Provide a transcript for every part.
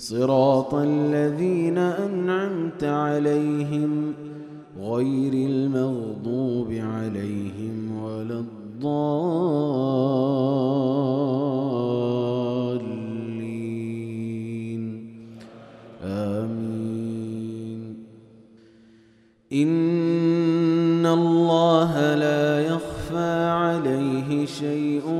صراط الذين أنعمت عليهم غير المغضوب عليهم ولا الضالين. آمين. إن الله لا يخفى عليه شيء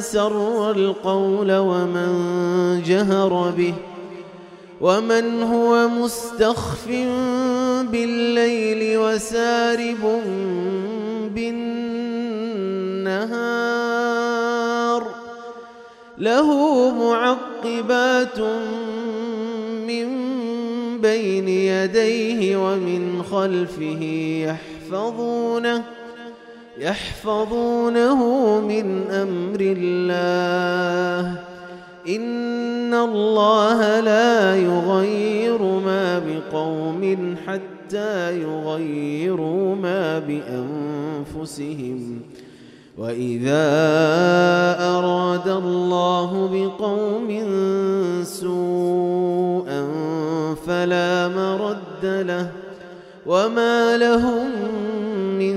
أسر القول ومن جهر به ومن هو مستخف بالليل وسارب بالنهار له معقبات من بين يديه ومن خلفه يحفظونه يحفظونه من أمر الله. إن الله لا يغير ما بقوم حتى يغيروا ما بأنفسهم. وإذا أراد الله بقوم سوءا فلا مرد له. وما لهم من